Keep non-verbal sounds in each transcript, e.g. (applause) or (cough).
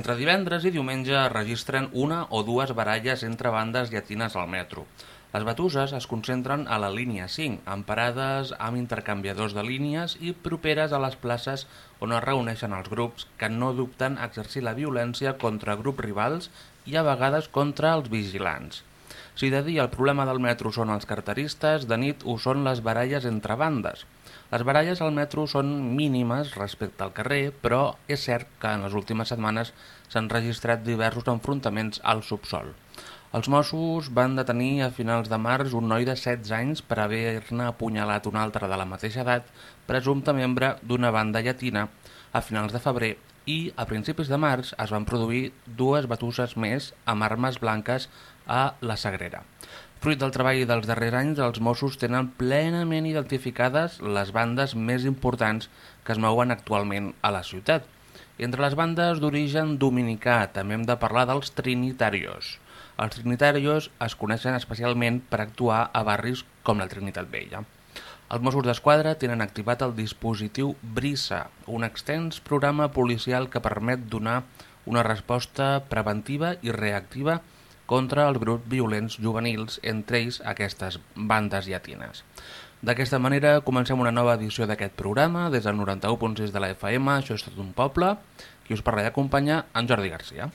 Entre divendres i diumenge es registren una o dues baralles entre bandes llatines al metro. Les batuses es concentren a la línia 5, amb parades amb intercanviadors de línies i properes a les places on es reuneixen els grups que no dubten a exercir la violència contra grups rivals i a vegades contra els vigilants. Si de dia el problema del metro són els carteristes, de nit ho són les baralles entre bandes. Les baralles al metro són mínimes respecte al carrer, però és cert que en les últimes setmanes s'han registrat diversos enfrontaments al subsol. Els Mossos van detenir a finals de març un noi de 16 anys per haver-ne apunyalat un altre de la mateixa edat, presumpte membre d'una banda llatina, a finals de febrer i a principis de març es van produir dues batusses més amb armes blanques a la Sagrera. Fruit del treball dels darrers anys, els Mossos tenen plenament identificades les bandes més importants que es mouen actualment a la ciutat. Entre les bandes d'origen dominicà també hem de parlar dels Trinitarios. Els Trinitarios es coneixen especialment per actuar a barris com la Trinitat Vella. Els Mossos d'Esquadra tenen activat el dispositiu Brisa, un extens programa policial que permet donar una resposta preventiva i reactiva contra els grups violents juvenils, entre ells aquestes bandes llatines. D'aquesta manera comencem una nova edició d'aquest programa des del 91.6 de la FM, això és tot un poble, qui us parla i acompanya en Jordi Garcia.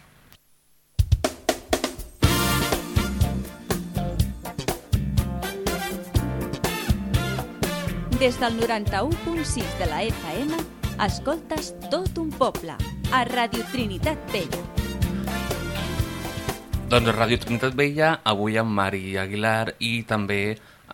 Des del 91.6 de la FM, escoltes tot un poble, a Radio Trinitat Vella. Doncs Ràdio Trinitat Vella, avui amb Mari Aguilar i també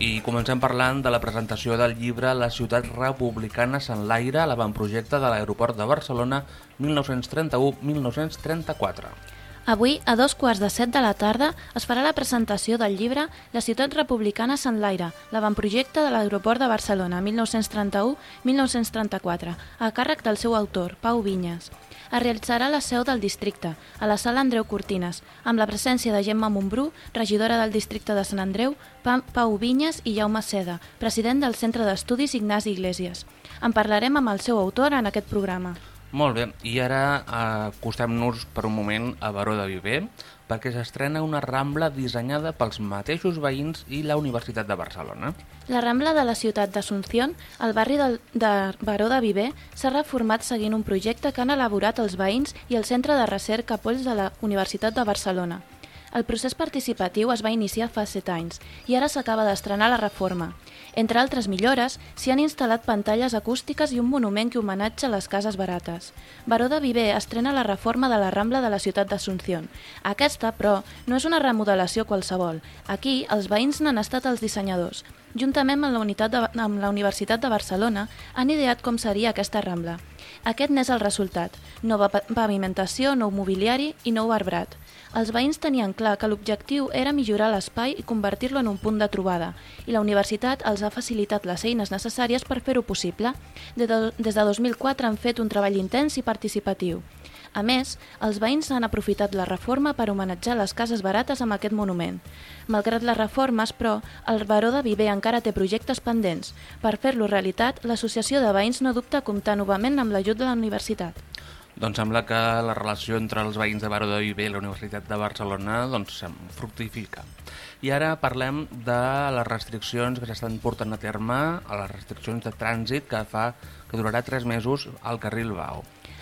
I comencem parlant de la presentació del llibre La ciutat republicana s'enlaire, l'avantprojecte de l'aeroport de Barcelona 1931-1934. Avui, a dos quarts de set de la tarda, es farà la presentació del llibre La ciutat republicana s'enlaire, l'avantprojecte de l'aeroport de Barcelona 1931-1934, a càrrec del seu autor, Pau Vinyes es realitzarà a la seu del districte, a la sala Andreu Cortines, amb la presència de Gemma Montbrú, regidora del districte de Sant Andreu, Pau Vinyes i Jaume Seda, president del Centre d'Estudis Ignasi Iglesias. En parlarem amb el seu autor en aquest programa. Molt bé, i ara acostem-nos per un moment a Baró de Viver, perquè s'estrena una Rambla dissenyada pels mateixos veïns i la Universitat de Barcelona. La Rambla de la ciutat d'Assumpción, al barri de, de Baró de Viver, s'ha reformat seguint un projecte que han elaborat els veïns i el Centre de Recerca Polls de la Universitat de Barcelona. El procés participatiu es va iniciar fa 7 anys i ara s'acaba d'estrenar la reforma. Entre altres millores, s'hi han instal·lat pantalles acústiques i un monument que homenatja les cases barates. Baró de Viver estrena la reforma de la Rambla de la ciutat d'Assumpción. Aquesta, però, no és una remodelació qualsevol. Aquí, els veïns n'han estat els dissenyadors. Juntament amb la, unitat de, amb la Universitat de Barcelona, han ideat com seria aquesta Rambla. Aquest n'és el resultat. Nova pavimentació, nou mobiliari i nou arbrat. Els veïns tenien clar que l'objectiu era millorar l'espai i convertir-lo en un punt de trobada, i la universitat els ha facilitat les eines necessàries per fer-ho possible. Des de 2004 han fet un treball intens i participatiu. A més, els veïns han aprofitat la reforma per homenatjar les cases barates amb aquest monument. Malgrat les reformes, però, el Baró de Viver encara té projectes pendents. Per fer-lo realitat, l'associació de veïns no dubta a comptar novament amb l'ajut de la universitat. Doncs sembla que la relació entre els veïns de Baró de Viver i la Universitat de Barcelona doncs, fructifica. I ara parlem de les restriccions que s'estan portant a terme, a les restriccions de trànsit que fa que durarà tres mesos al carril Bau.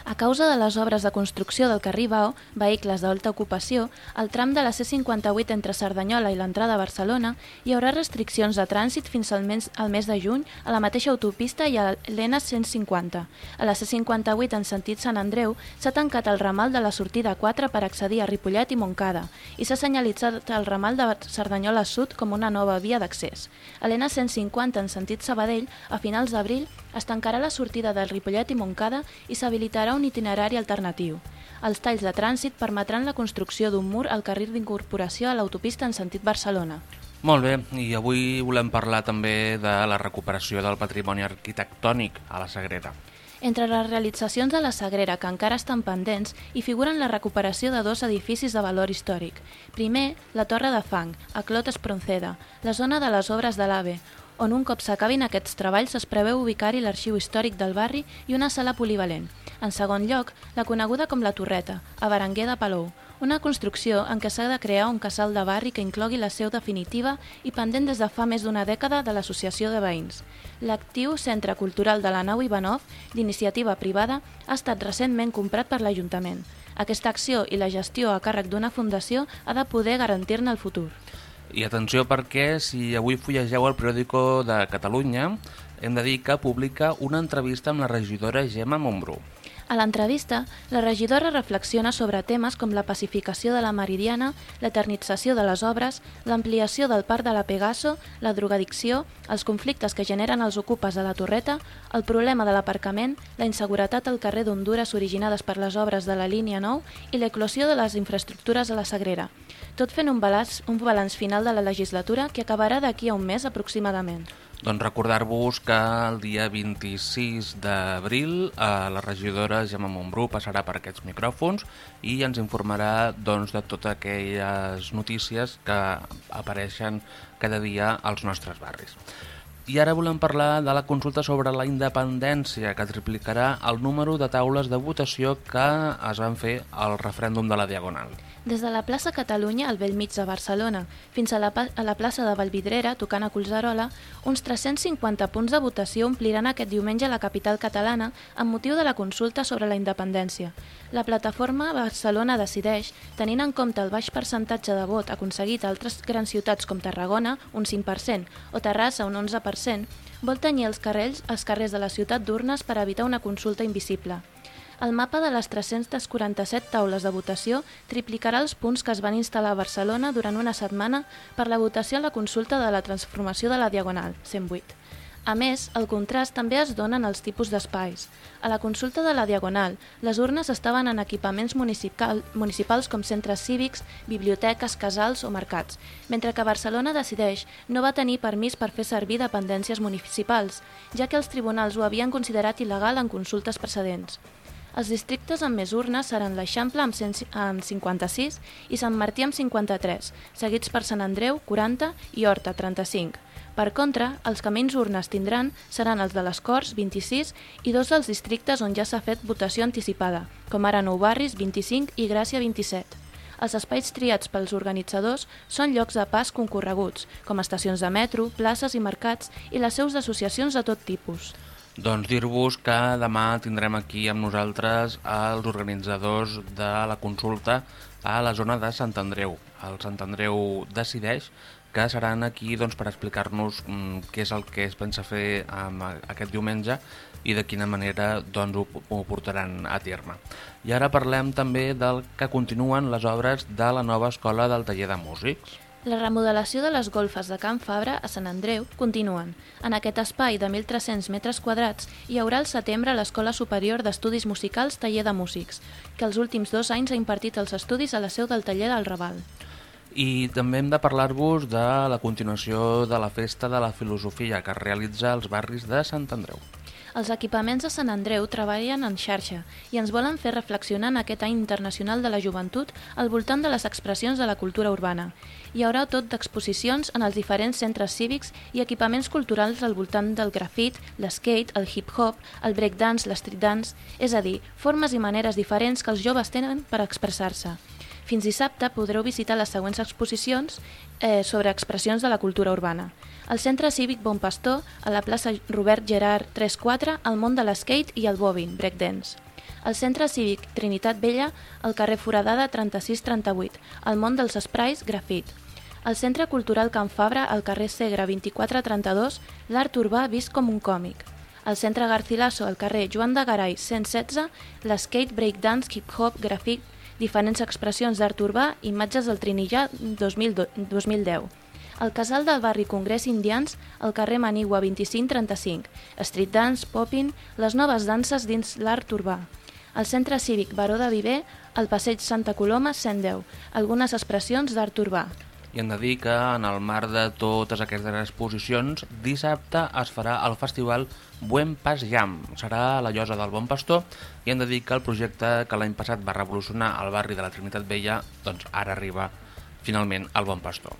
A causa de les obres de construcció del carrer Bau, vehicles d'alta ocupació, el tram de la C58 entre Cerdanyola i l'entrada a Barcelona hi haurà restriccions de trànsit fins al mes, al mes de juny a la mateixa autopista i a l'ENA 150. A la C58 en sentit Sant Andreu s'ha tancat el ramal de la sortida 4 per accedir a Ripollet i Montcada i s'ha senyalitzat el ramal de Cerdanyola Sud com una nova via d'accés. A l'ENA 150 en sentit Sabadell, a finals d'abril, es tancarà la sortida del Ripollet i Montcada i s'habilitarà un itinerari alternatiu. Els talls de trànsit permetran la construcció d'un mur al carril d'incorporació a l'autopista en sentit Barcelona. Molt bé, i avui volem parlar també de la recuperació del patrimoni arquitectònic a la Sagrera. Entre les realitzacions de la Sagrera que encara estan pendents hi figuren la recuperació de dos edificis de valor històric. Primer, la Torre de Fang, a Clot Espronceda, la zona de les obres de l'AVE, on un cop s'acabin aquests treballs es preveu ubicar-hi l'arxiu històric del barri i una sala polivalent. En segon lloc, la coneguda com la Torreta, a Berenguer de Palou, una construcció en què s'ha de crear un casal de barri que inclogui la seu definitiva i pendent des de fa més d'una dècada de l'Associació de Veïns. L'actiu Centre Cultural de la Nau Ivanov, d'iniciativa privada, ha estat recentment comprat per l'Ajuntament. Aquesta acció i la gestió a càrrec d'una fundació ha de poder garantir-ne el futur. I atenció perquè si avui fullegeu el periòdico de Catalunya hem de dir que publica una entrevista amb la regidora Gemma Montbrú. A l'entrevista, la regidora reflexiona sobre temes com la pacificació de la Meridiana, l'eternització de les obres, l'ampliació del parc de la Pegaso, la drogadicció, els conflictes que generen els ocupes de la Torreta, el problema de l'aparcament, la inseguretat al carrer d'Honduras originades per les obres de la línia 9 i l'eclosió de les infraestructures a la Sagrera, tot fent un balanç, un balanç final de la legislatura que acabarà d'aquí a un mes aproximadament. Doncs recordar-vos que el dia 26 d'abril eh, la regidora Gemma Montbrú passarà per aquests micròfons i ens informarà doncs, de totes aquelles notícies que apareixen cada dia als nostres barris. I ara volem parlar de la consulta sobre la independència, que triplicarà el número de taules de votació que es van fer al referèndum de la Diagonal. Des de la plaça Catalunya, al vell mig de Barcelona, fins a la, a la plaça de Valvidrera, tocant a Colzerola, uns 350 punts de votació ompliran aquest diumenge la capital catalana amb motiu de la consulta sobre la independència. La plataforma Barcelona decideix, tenint en compte el baix percentatge de vot aconseguit a altres grans ciutats com Tarragona, un 5%, o Terrassa, un 11%, vol tenyir els carrers, els carrers de la ciutat d'urnes per evitar una consulta invisible. El mapa de les 347 taules de votació triplicarà els punts que es van instal·lar a Barcelona durant una setmana per la votació a la consulta de la transformació de la Diagonal, 108. A més, el contrast també es dona en els tipus d'espais. A la consulta de la Diagonal, les urnes estaven en equipaments municipal, municipals com centres cívics, biblioteques, casals o mercats, mentre que Barcelona decideix no va tenir permís per fer servir dependències municipals, ja que els tribunals ho havien considerat il·legal en consultes precedents. Els districtes amb més urnes seran l'Eixample amb, 100, amb 56 i Sant Martí amb 53, seguits per Sant Andreu, 40 i Horta, 35. Per contra, els que menys urnes tindran seran els de les Corts, 26, i dos dels districtes on ja s'ha fet votació anticipada, com ara Nou Barris, 25 i Gràcia, 27. Els espais triats pels organitzadors són llocs de pas concorreguts, com estacions de metro, places i mercats i les seus d'associacions de tot tipus. Doncs dir-vos que demà tindrem aquí amb nosaltres els organitzadors de la consulta a la zona de Sant Andreu. El Sant Andreu decideix que seran aquí doncs, per explicar-nos mm, què és el que es pensa fer amb aquest diumenge i de quina manera doncs, ho, ho portaran a terme. I ara parlem també del que continuen les obres de la nova escola del taller de músics. La remodelació de les golfes de Can Fabra a Sant Andreu continuen. En aquest espai de 1.300 metres quadrats hi haurà al setembre l'Escola Superior d'Estudis Musicals Taller de Músics, que els últims dos anys ha impartit els estudis a la seu del taller del Raval. I també hem de parlar-vos de la continuació de la Festa de la Filosofia que es realitza als barris de Sant Andreu. Els equipaments de Sant Andreu treballen en xarxa i ens volen fer reflexionar en aquest any internacional de la joventut al voltant de les expressions de la cultura urbana. Hi haurà tot d'exposicions en els diferents centres cívics i equipaments culturals al voltant del grafit, l'skate, el hip-hop, el breakdance, l'street dance, és a dir, formes i maneres diferents que els joves tenen per expressar-se. Fins dissabte podreu visitar les següents exposicions eh, sobre expressions de la cultura urbana al Centre Cívic Bon Pastor, a la plaça Robert Gerard 34, al món de l'skate i el bobin, breakdance. Al Centre Cívic Trinitat Vella, al carrer Foradada 3638, al món dels sprays, grafit. Al Centre Cultural Can Fabra, al carrer Segre 2432, l'art urbà vist com un còmic. Al Centre Garcilaso, al carrer Joan de Garay 116, l'skate, breakdance, hip-hop, grafit, diferents expressions d'art urbà, imatges del Trinillà 2010 al casal del barri Congrés Indians, al carrer Manigua 2535, street dance, popping, les noves danses dins l'art urbà. Al centre cívic Baró de Viver, al passeig Santa Coloma 110, algunes expressions d'art urbà. I hem de dir que en el marc de totes aquestes exposicions, dissabte es farà el festival Buen Pas Jam. Serà a la Llosa del Bon Pastor i hem de dir que el projecte que l'any passat va revolucionar el barri de la Trinitat Vella, doncs ara arriba finalment al Bon Pastor.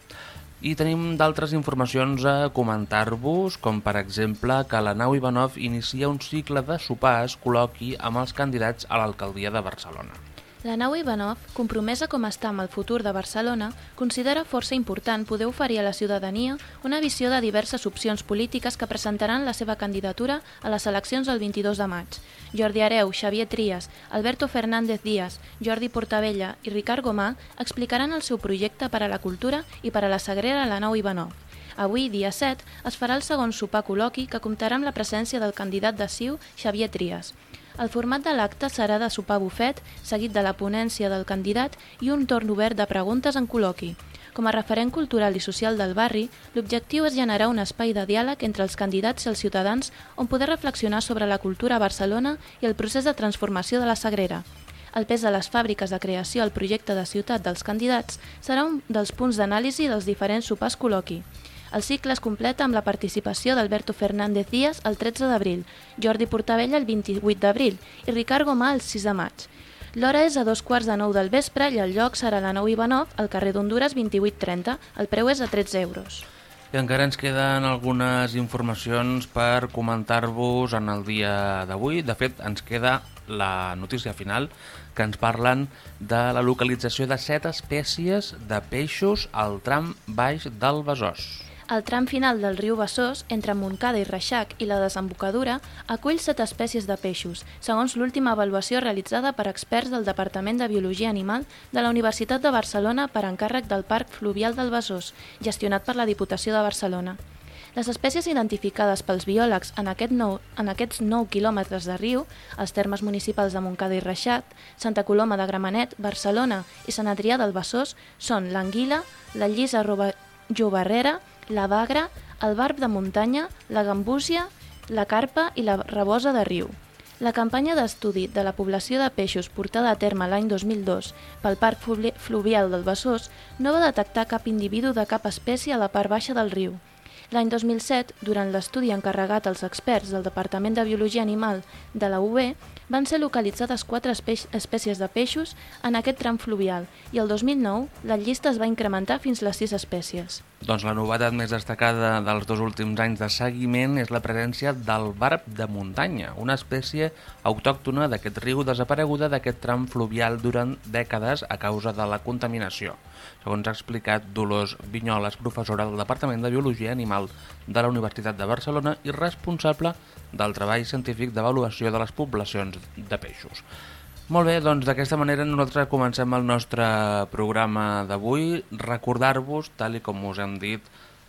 I tenim d'altres informacions a comentar-vos, com per exemple que la nau Ivanov inicia un cicle de sopars col·loqui amb els candidats a l'alcaldia de Barcelona. La nau Ivanov, compromesa com està amb el futur de Barcelona, considera força important poder oferir a la ciutadania una visió de diverses opcions polítiques que presentaran la seva candidatura a les eleccions del 22 de maig. Jordi Areu, Xavier Trias, Alberto Fernández Díaz, Jordi Portavella i Ricard Gomà explicaran el seu projecte per a la cultura i per a la Sagrera la nau Ivanov. Avui, dia 7, es farà el segon sopar col·loqui que comptarà amb la presència del candidat de CiU, Xavier Trias. El format de l'acte serà de sopar bufet, seguit de la ponència del candidat i un torn obert de preguntes en col·loqui. Com a referent cultural i social del barri, l'objectiu és generar un espai de diàleg entre els candidats i els ciutadans on poder reflexionar sobre la cultura a Barcelona i el procés de transformació de la Sagrera. El pes de les fàbriques de creació al projecte de ciutat dels candidats serà un dels punts d'anàlisi dels diferents sopars col·loqui. El cicle es completa amb la participació d'Alberto Fernández Díaz el 13 d'abril, Jordi Portavella el 28 d'abril i Ricard Gomà el 6 de maig. L'hora és a dos quarts de nou del vespre i el lloc serà la nou Ivanov, al carrer d'Honduras 2830. El preu és a 13 euros. I encara ens queden algunes informacions per comentar-vos en el dia d'avui. De fet, ens queda la notícia final que ens parlen de la localització de set espècies de peixos al tram baix del Besòs. El tram final del riu Besòs, entre Montcada i Reixac i la desembocadura, acull set espècies de peixos, segons l'última avaluació realitzada per experts del Departament de Biologia Animal de la Universitat de Barcelona per encàrrec del Parc Fluvial del Besòs, gestionat per la Diputació de Barcelona. Les espècies identificades pels biòlegs en, aquest nou, en aquests 9 quilòmetres de riu, els termes municipals de Montcada i Reixat, Santa Coloma de Gramenet, Barcelona i Sant Adrià del Besòs són l'anguila, la llisa jovarrera, la bagra, el barb de muntanya, la gambúsia, la carpa i la rebosa de riu. La campanya d'estudi de la població de peixos portada a terme l'any 2002 pel Parc Fluvial del Besòs no va detectar cap individu de cap espècie a la part baixa del riu. L'any 2007, durant l'estudi encarregat als experts del Departament de Biologia Animal de la UB, van ser localitzades quatre espècies de peixos en aquest tram fluvial i el 2009 la llista es va incrementar fins a les sis espècies. Doncs la novetat més destacada dels dos últims anys de seguiment és la presència del barb de muntanya, una espècie autòctona d'aquest riu desapareguda d'aquest tram fluvial durant dècades a causa de la contaminació segons ha explicat Dolors Vinyoles, professora del Departament de Biologia Animal de la Universitat de Barcelona i responsable del treball científic d'avaluació de les poblacions de peixos. Molt bé, doncs d'aquesta manera nosaltres comencem el nostre programa d'avui. Recordar-vos, tal i com us hem dit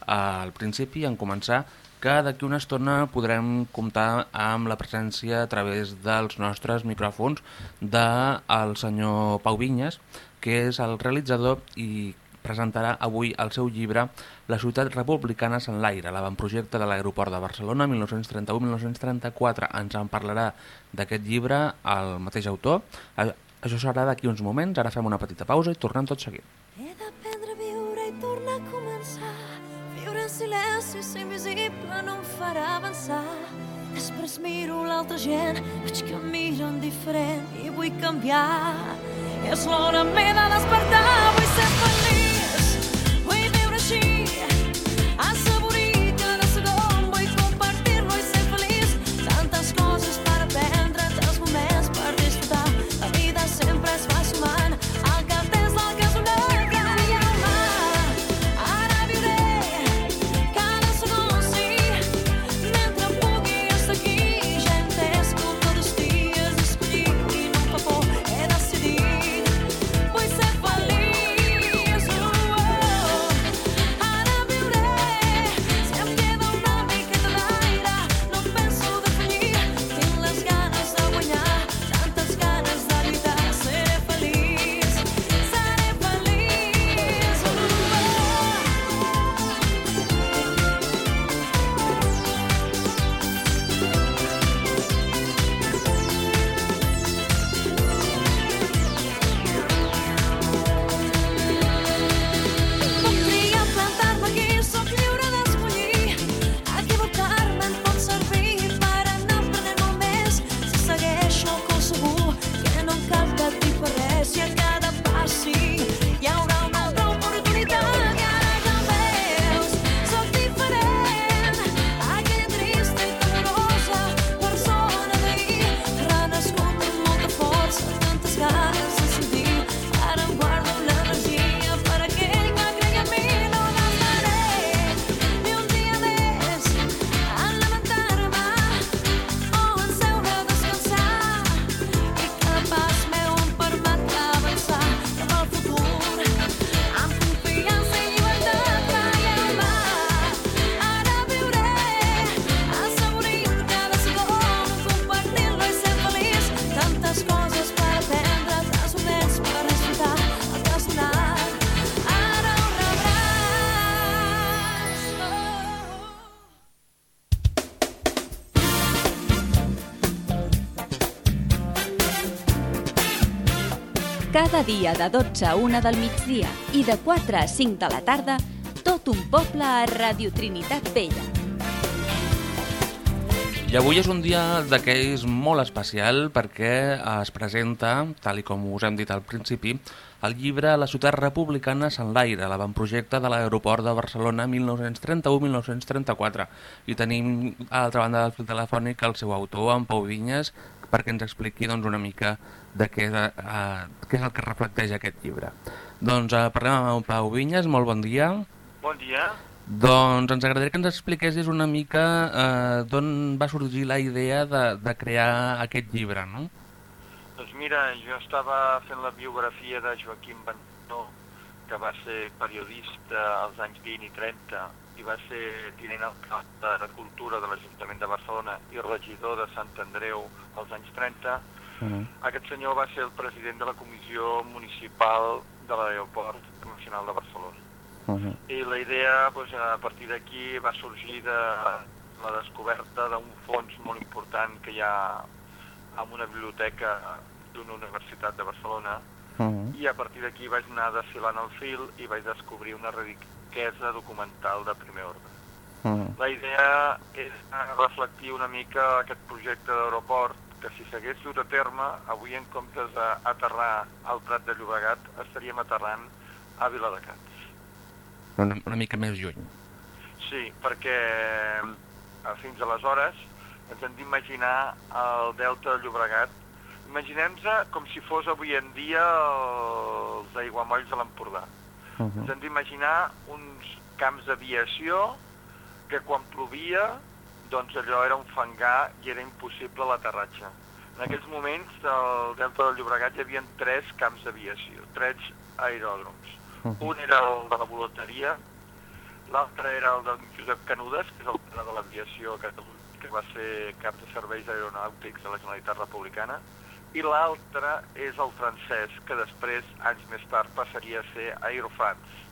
al principi, en començar, que d'aquí una estona podrem comptar amb la presència a través dels nostres micròfons del senyor Pau Vinyes, que és el realitzador i presentarà avui el seu llibre La ciutat republicana en l'aire, l'avantprojecte de l'aeroport de Barcelona 1931-1934. Ens en parlarà d'aquest llibre el mateix autor. Això serà d'aquí uns moments, ara fem una petita pausa i tornem tot seguit. He d'aprendre a viure i tornar a començar Viure en silenci, ser invisible no em farà avançar Després miro l'altra gent, veig que miren diferent i vull canviar és l'hora m'he de despertar, vull ser feliç, Cada dia de 12 a 1 del migdia i de 4 a 5 de la tarda, tot un poble a Radio Trinitat Vella. I avui és un dia d'aquells molt especial perquè es presenta, tal i com us hem dit al principi, el llibre La ciutat republicana s'enlaire, l'avantprojecte de l'aeroport de Barcelona 1931-1934. I tenim a l'altra banda del telefònic el seu autor, en Pau Vinyes, perquè ens expliqui doncs, una mica de què, de, uh, què és el que reflecteix aquest llibre. Doncs uh, parlem amb en Pau Vinyes, molt bon dia. Bon dia. Doncs ens agradaria que ens expliquessis una mica eh, d'on va sorgir la idea de, de crear aquest llibre, no? Doncs mira, jo estava fent la biografia de Joaquim Bentó, que va ser periodista als anys 20 i 30 i va ser tinent alcalde de Cultura de l'Ajuntament de Barcelona i regidor de Sant Andreu als anys 30. Uh -huh. Aquest senyor va ser el president de la Comissió Municipal de l'Aeroport Nacional de Barcelona. Uh -huh. I la idea, doncs, a partir d'aquí, va sorgir de la descoberta d'un fons molt important que hi ha en una biblioteca d'una universitat de Barcelona uh -huh. i a partir d'aquí vaig anar desfilant el fil i vaig descobrir una riquesa documental de primer ordre. Uh -huh. La idea és reflectir una mica aquest projecte d'aeroport que si s'hagués dut a terme, avui en comptes d'aterrar al Prat de Llobregat, estaríem aterrant a Viladecans una, una mica més lluny. Sí, perquè eh, fins aleshores ens hem d'imaginar el Delta de Llobregat. Imaginem-nos com si fos avui en dia els aiguamolls de l'Empordà. Uh -huh. Ens hem d'imaginar uns camps d'aviació que quan plovia doncs allò era un fangar i era impossible l'aterratge. En aquells moments al Delta del Llobregat hi havia tres camps d'aviació, tres aeròdroms. Uh -huh. Un era el de la voloteria, l'altre era el del Josep Canudes, que és el pare de l'aviació a Catalunya, que va ser cap de serveis aeronàutics de la Generalitat Republicana, i l'altre és el francès, que després, anys més tard, passaria a ser Aerofrance.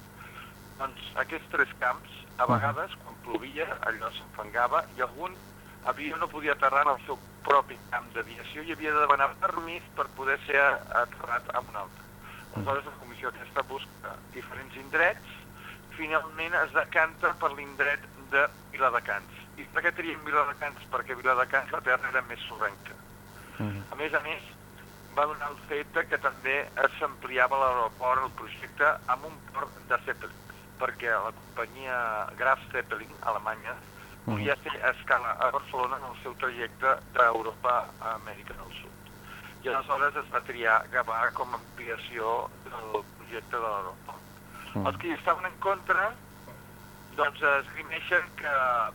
Doncs aquests tres camps, a vegades, quan plovia, allò s'enfangava, i algun avió no podia aterrar en el seu propi camp d'aviació i havia de demanar permís per poder ser aterrat en un altre. Aleshores, la comissió aquesta busca diferents indrets, finalment es decanta per l'indret de Viladecans. I per què triem Viladecans? Perquè Viladecans la terra era més sorrenca. Uh -huh. A més a més, va donar el fet que també s'ampliava l'aeroport, el projecte, amb un port de Zeppelin, perquè la companyia Graf Zeppelin, alemanya, volia fer escala a Barcelona en el seu trajecte d'Europa a Amèrica del Sud i aleshores es va triar Gavà com a ampliació del projecte de l'aeroport. Mm. Els que hi estaven en contra doncs esgrimeixen que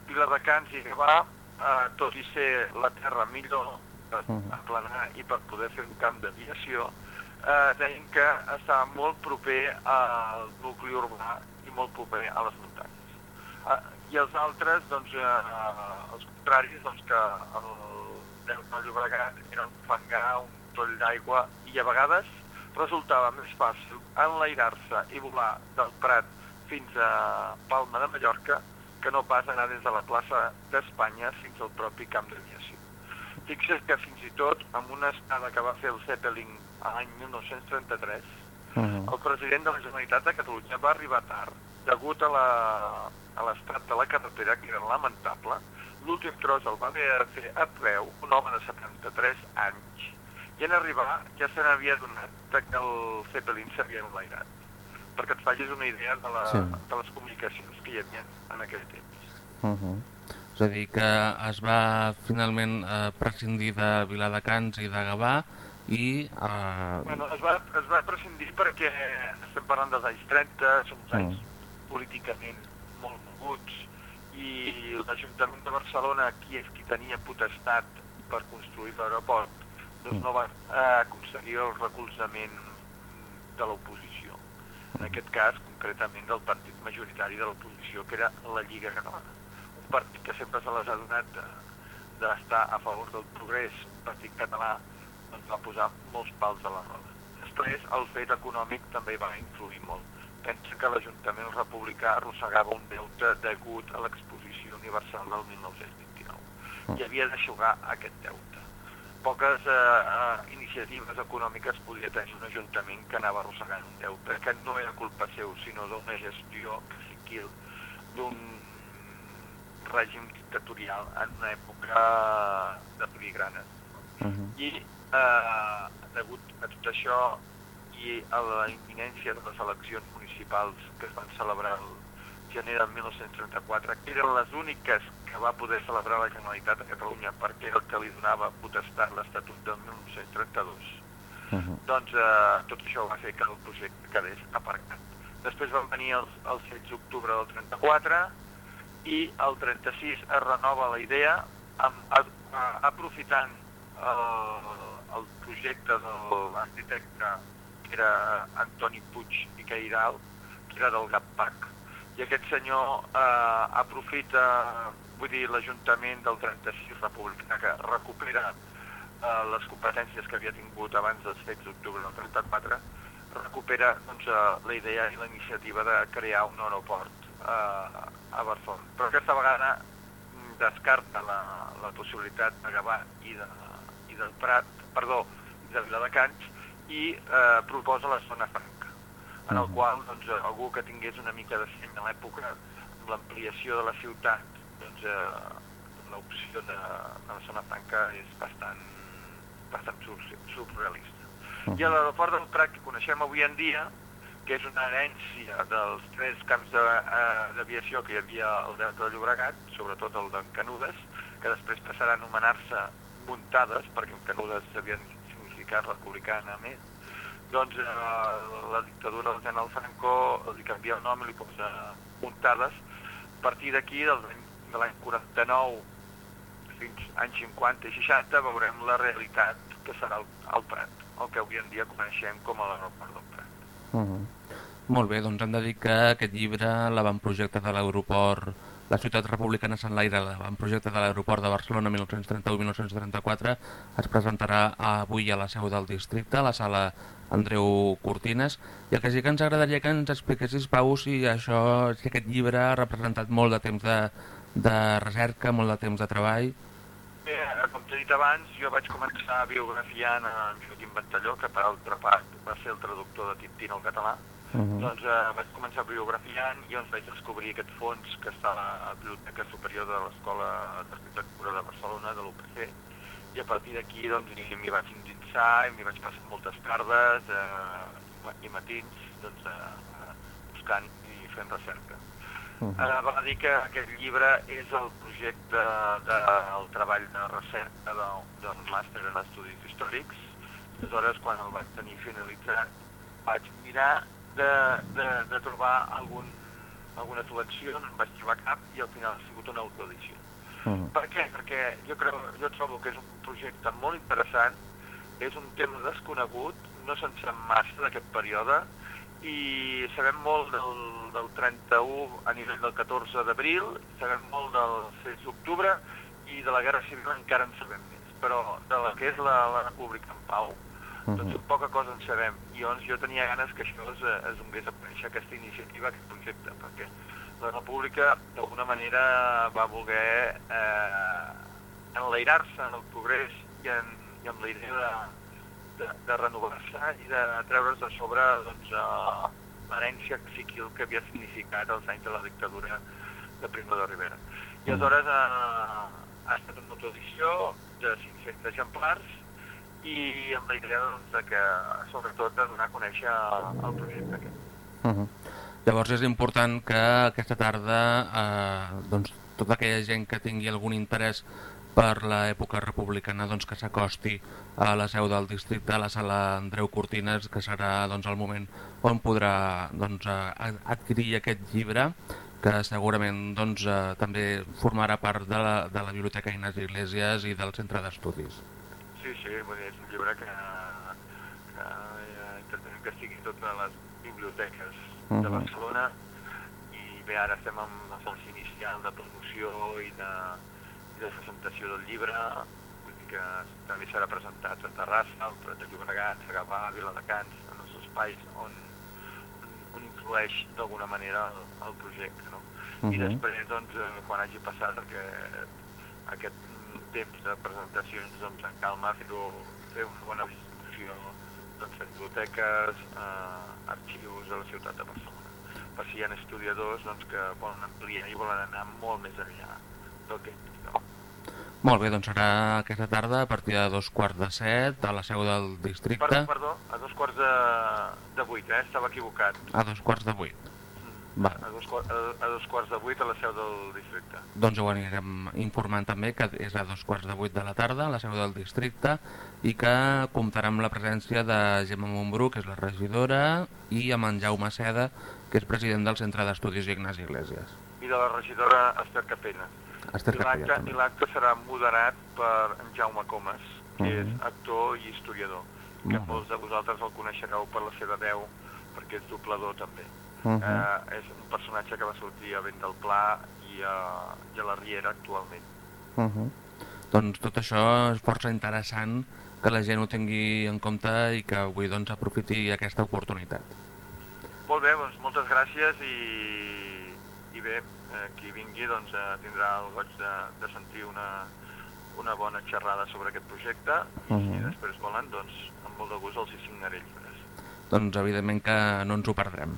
Viladecans i Gavà, eh, tot i ser la terra millor per mm. aplanar i per poder fer un camp d'aviació, eh, deien que estava molt proper al nucli urbà i molt proper a les muntanyes. Eh, I els altres, doncs, eh, els contraris, doncs, que el Delta del Llobregat era un fangar, un toll d'aigua i a vegades resultava més fàcil enlairar-se i volar del Prat fins a Palma de Mallorca que no pas anar des de la plaça d'Espanya fins al propi camp d'aviació. Fixa't que fins i tot amb una estada que va fer el Zeppelin l'any 1933, uh -huh. el president de la Generalitat de Catalunya va arribar tard, degut a l'estat de la carretera, que era lamentable, l'últim tros el va haver de fer a peu un home de 73 anys i en arribar ja se n'havia donat que el Zeppelin s'havia enlairat perquè et facis una idea de, la, sí. de les comunicacions que hi havia en aquell temps. Uh -huh. És a dir, que es va finalment eh, prescindir de Viladecans i de Gavà i... Eh... Bueno, es va, es va prescindir perquè estem parlant dels anys 30, són uns anys -huh. políticament molt moguts, i l'Ajuntament de Barcelona, qui és qui tenia potestat per construir l'aeroport, doncs no va eh, aconseguir el recolzament de l'oposició. En aquest cas, concretament, del partit majoritari de l'oposició, que era la Lliga Catalana. Partit que sempre se les ha donat d'estar a favor del progrés, partit català, doncs va posar molts pals a la roda. Després, el fet econòmic també va influir molt pensa que l'Ajuntament republicà arrossegava un deute degut a l'exposició universal del 1929 i havia d'aixugar aquest deute. poques eh, eh, iniciatives econòmiques podia tenir un ajuntament que anava arrossegant un deute, que no era culpa seu, sinó d'una gestió que d'un règim dictatorial en una època de filigrana. Uh -huh. I eh, degut a tot això i a la imminència de les eleccions municipals que es van celebrar el gener del 1934, que eren les úniques que va poder celebrar la Generalitat de Catalunya perquè era el que li donava potestat l'Estatut del 1932, uh -huh. doncs eh, tot això va fer que el projecte quedés aparcat. Després van venir els, els 16 d'octubre del 34 i el 36 es renova la idea amb, a, a, aprofitant el, el projecte de l'arquitecte que era Antoni Puig i Caïral, que era del GAPAC, i aquest senyor eh, aprofita, vull dir, l'Ajuntament del 36 republicà que recupera eh, les competències que havia tingut abans dels fets d'octubre del 34, recupera doncs, eh, la idea i la iniciativa de crear un aeroport eh, a Barcelona. Però aquesta vegada mm, descarta la, la possibilitat de Gavà i, de, i del Prat, perdó, de Viladecans, i eh, proposa la zona franca, en el qual doncs, algú que tingués una mica de seny a l'època, amb l'ampliació de la ciutat, doncs, eh, l'opció de, de la zona franca és bastant, bastant surrealista. Uh -huh. I a l'aeroport del Prat que coneixem avui en dia, que és una herència dels tres camps eh, d'aviació que hi havia al Delta de Llobregat, sobretot el d'en Canudes, que després passarà a anomenar-se Muntades, perquè en Canudes havien significat republicana més, doncs eh, la dictadura del general Franco li canvia el nom i li posa Muntades. A partir d'aquí, de l'any 49 fins anys 50 i 60, veurem la realitat que serà el, el Prat, el que avui en dia coneixem com a l'aeroport del. Uh -huh. Molt bé, doncs hem de dir que aquest llibre l'avantprojecte de l'aeroport la ciutat republicana s'enlaira l'avantprojecte de l'aeroport de Barcelona 1931-1934 es presentarà avui a la seu del districte, a la sala Andreu Cortines, i el que sí que ens agradaria que ens expliquessis, Pau, si, això, si aquest llibre ha representat molt de temps de, de recerca, molt de temps de treball. Bé, com t'he dit abans, jo vaig començar biografiant en Joaquim Ventalló, que per altra part va ser el traductor de Tintín al català. Uh -huh. Doncs eh, vaig començar biografiant i doncs vaig descobrir aquest fons que està a la Biblioteca Superior de l'Escola d'Arquitectura de Barcelona, de l'UPC, i a partir d'aquí doncs m'hi vaig endinsar i m'hi vaig passar moltes tardes eh, i matins doncs, eh, buscant i fent recerca. Uh -huh. eh, val a dir que aquest llibre és el projecte del de, treball de recerca del, del màster en estudis històrics. Aleshores, quan el vaig tenir finalitzat, vaig mirar de, de, de trobar algun, alguna selecció, no en vaig trobar cap, i al final ha sigut una autoedició. Uh -huh. Per què? Perquè jo, creu, jo trobo que és un projecte molt interessant, és un tema desconegut, no se'n sap massa d'aquest període, i sabem molt del, del 31 a nivell del 14 d'abril, sabem molt del 6 d'octubre i de la Guerra Civil encara en sabem més, però de la que és la, la República en Pau, uh -huh. doncs poca cosa en sabem. I llavors jo tenia ganes que això es, es donés a conèixer aquesta iniciativa, aquest projecte, perquè la República d'alguna manera va voler eh, enlairar-se en el progrés i, en, i amb la idea de de, de renovar-se i de treure's de sobre doncs, uh, l'herència psíquil que havia significat els anys de la dictadura de Primo de Rivera. I mm. aleshores uh, ha estat una autoedició de 500 exemplars i amb la idea doncs, de que, sobretot, de donar a conèixer el projecte aquest. Uh mm-hmm. -huh. Llavors és important que aquesta tarda eh, doncs, tota aquella gent que tingui algun interès per l'època republicana doncs, que s'acosti a la seu del districte, a la sala Andreu Cortines, que serà doncs, el moment on podrà doncs, adquirir aquest llibre, que segurament doncs, eh, també formarà part de la, de la Biblioteca Inés Iglesias i del Centre d'Estudis. Sí, sí, dir, és un llibre que, que eh, intentem que estigui totes les biblioteques uh -huh. de Barcelona i bé, ara estem en la fase inicial de promoció i de, de presentació del llibre, que també serà presentat a Terrassa, al Prat de Llobregat, a Gavà, a Viladecans, en els espais on, on influeix d'alguna manera el, el projecte. No? Uh -huh. I després, doncs, eh, quan hagi passat aquest, aquest temps de presentacions doncs, en calma, fer-ho fer una bona distribució doncs, biblioteques, eh, arxius a la ciutat de Barcelona. Per si hi ha estudiadors doncs, que volen ampliar i volen anar molt més enllà del que no? Molt bé, doncs serà aquesta tarda a partir de dos quarts de set a la seu del districte. Perdó, perdó, a dos quarts de, de vuit, eh? estava equivocat. A dos quarts de vuit. Va. A dos, a, a dos quarts de vuit a la seu del districte. Doncs ho anirem informant també, que és a dos quarts de vuit de la tarda a la seu del districte i que comptarà amb la presència de Gemma Montbrú, que és la regidora, i amb en Jaume Seda, que és president del Centre d'Estudis Ignasi Iglesias. I de la regidora Esther Capella. Esther I l'acte- serà moderat per en Jaume Comas, que Mhm. és actor i historiador, que Molt bé. molts de vosaltres el coneixereu per la seva veu, perquè és doblador també. Mhm. eh, és un personatge que va sortir a Vent del Pla i a, i a la Riera actualment. Uh -huh. Doncs tot això és força interessant que la gent ho tingui en compte i que avui doncs, aprofiti aquesta oportunitat. Molt bé, doncs moltes gràcies i, i bé, eh, qui vingui doncs, eh, tindrà el goig de, de sentir una, una bona xerrada sobre aquest projecte i si Mhm. després volen, doncs amb molt de gust els hi signaré llibres. Doncs evidentment que no ens ho perdrem.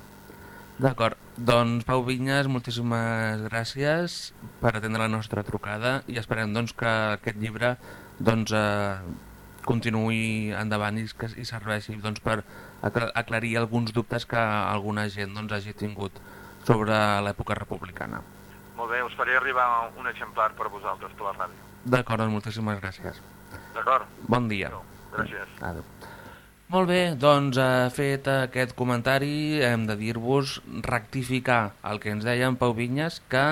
D'acord, doncs Pau Vinyes, moltíssimes gràcies per atendre la nostra trucada i esperem doncs, que aquest llibre doncs, eh, continuï endavant i, que, i serveixi doncs, per acla- aclarir alguns dubtes que alguna gent doncs, hagi tingut sobre l'època republicana. Molt bé, us faré arribar un exemplar per vosaltres, per la ràdio. D'acord, doncs moltíssimes gràcies. D'acord? Bon dia. Adéu. Gràcies. Adéu. Molt bé, doncs eh, fet aquest comentari hem de dir-vos rectificar el que ens deia en Pau Vinyes que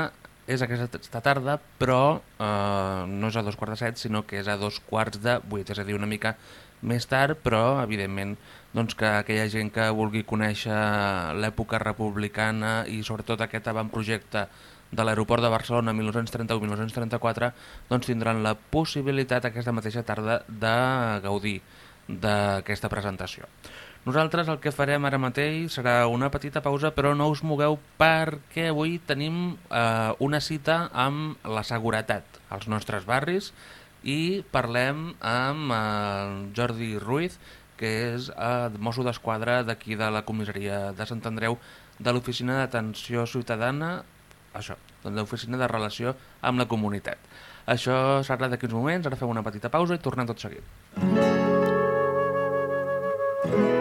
és aquesta tarda però eh, no és a dos quarts de set sinó que és a dos quarts de vuit, és a dir, una mica més tard però evidentment doncs, que aquella gent que vulgui conèixer l'època republicana i sobretot aquest avantprojecte de l'aeroport de Barcelona 1931-1934 doncs tindran la possibilitat aquesta mateixa tarda de gaudir d'aquesta presentació. Nosaltres el que farem ara mateix serà una petita pausa, però no us mogueu perquè avui tenim eh, una cita amb la seguretat als nostres barris i parlem amb eh, Jordi Ruiz, que és eh, mosso d'esquadra d'aquí de la comissaria de Sant Andreu de l'Oficina d'Atenció Ciutadana això, de l'oficina de relació amb la comunitat. Això serà d'aquí uns moments, ara fem una petita pausa i tornem tot seguit. Tanco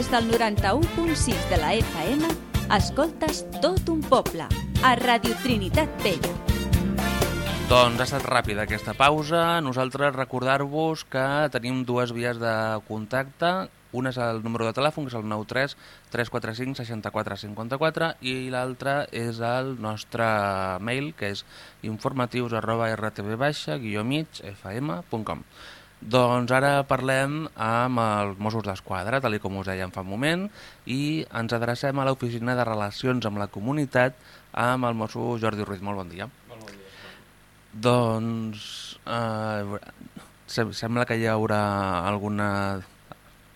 Des del 91.6 de la FM, escoltes tot un poble, a Radio Trinitat Vella. Doncs ha estat ràpida aquesta pausa. Nosaltres recordar-vos que tenim dues vies de contacte. Una és el número de telèfon, que és el 93 345 64 54 i l'altra és el nostre mail, que és informatius arroba rtv-mig-fm.com Doncs ara parlem amb els Mossos d'Esquadra, tal com us dèiem fa un moment, i ens adrecem a l'Oficina de Relacions amb la Comunitat amb el mosso Jordi Ruiz. Molt bon dia. Molt bon dia. Doncs eh, sem sembla que hi haurà alguna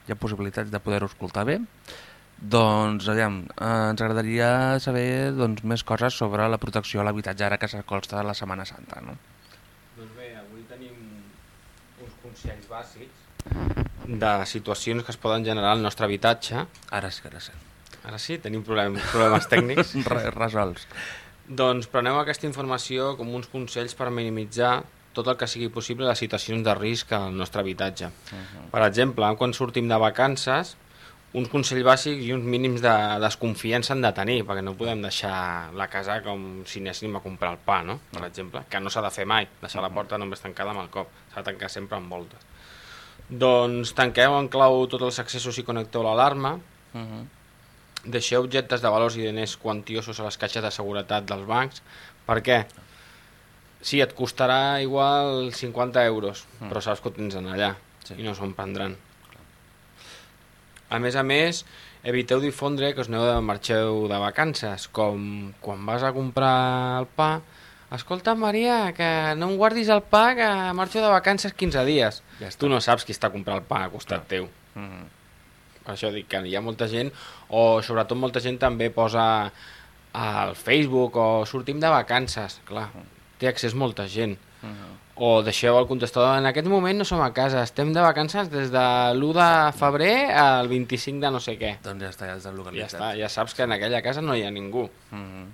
hi ha possibilitats de poder-ho escoltar bé. Doncs, aviam, eh, ens agradaria saber doncs, més coses sobre la protecció a l'habitatge ara que s'acosta la Setmana Santa, no? Doncs bé, avui tenim uns consells bàsics de situacions que es poden generar al nostre habitatge. Ara sí, ara sí. Ara sí, tenim problemes, problemes tècnics. (laughs) Re resolts. doncs prenem aquesta informació com uns consells per minimitzar tot el que sigui possible les situacions de risc al nostre habitatge. Uh -huh. Per exemple, quan sortim de vacances, uns consells bàsics i uns mínims de desconfiança han de tenir, perquè no podem deixar la casa com si anéssim a comprar el pa, no? per exemple, que no s'ha de fer mai, deixar la porta només tancada amb el cop, s'ha de tancar sempre amb voltes. Doncs tanqueu en clau tots els accessos i connecteu l'alarma, Uh -huh. deixeu objectes de valors i diners quantiosos a les caixes de seguretat dels bancs. Per què? Sí, et costarà igual 50 euros, Mm. però saps que ho tens en allà Sí. i no se'n prendran. A més a més, eviteu difondre que us aneu de marxeu de vacances, com quan vas a comprar el pa, escolta Maria, que no em guardis el pa, que marxo de vacances 15 dies. Ja està. tu no saps qui està comprant el pa a costat teu. Uh -huh. Per això dic que hi ha molta gent, o sobretot molta gent també posa al Facebook o sortim de vacances, clar, té accés molta gent. Uh -huh. O deixeu el contestador, en aquest moment no som a casa, estem de vacances des de l'1 de febrer al 25 de no sé què. Doncs ja està, ja està Ja localitzat. està, ja saps que en aquella casa no hi ha ningú. Uh -huh.